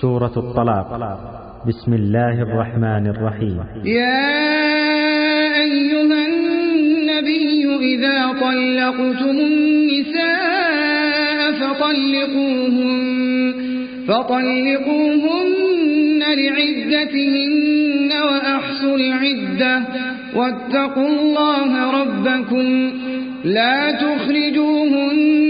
سورة الطلاق. بسم الله الرحمن الرحيم. يا أيها النبي إذا طلقتم النساء فطلقوهن, فطلقوهن لعدتهن وأحصوا العدة. واتقوا الله ربكم. لا تخرجوهن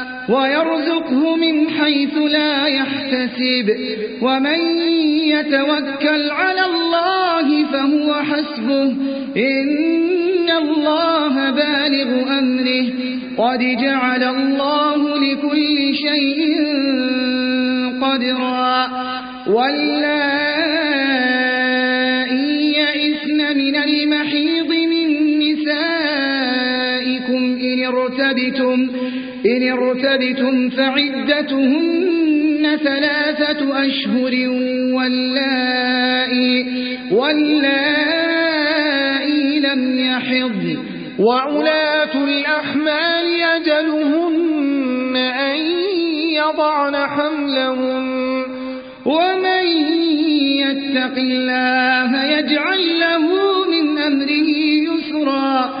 ويرزقه من حيث لا يحتسب. ومن يتوكل على الله فهو حسبه. إن الله بالغ أمره. قد جعل الله لكل شيء قدرا. واللائي يئسن من المحيض من نسائكم إن ارتبتم, إن ارتبتم فعدتهن ثلاثة أشهر واللائي, واللائي لم يحض وعلاة الأحمال يجلهن أن يضعن حملهن ومن يتق الله يجعل له من أمره يسرا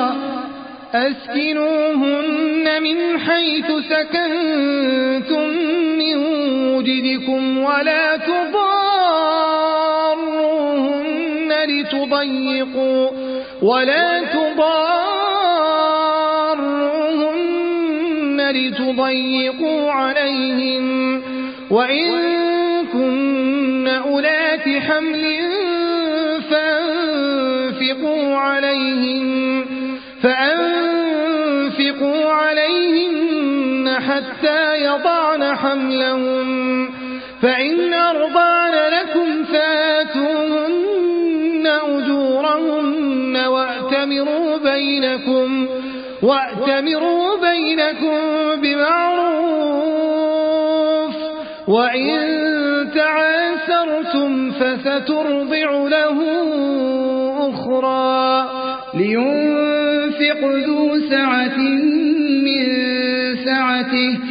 أسكنوهن من حيث سكنتم من وجدكم ولا تضاروهن لتضيقوا ولا تضاروهن لتضيقوا عليهن وإن كن أولات حمل فأنفقوا عليهن حتى يضعن حملهن فإن أرضعن لكم فآتوهن أجورهن وأتمروا بينكم وأتمروا بينكم بمعروف. وإن تعاسرتم فسترضع له أخرى لينفق ذو سعة من سعته.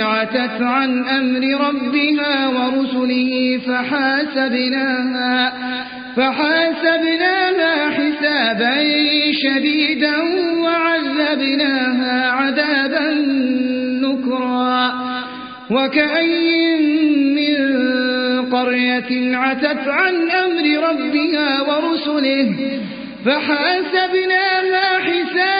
عتت عن أمر ربها ورسله فحاسبناها فحاسبناها حسابا شديدا وعذبناها عذابا نكرا. وكأي من قرية عتت عن أمر ربها ورسله فحاسبناها حسابا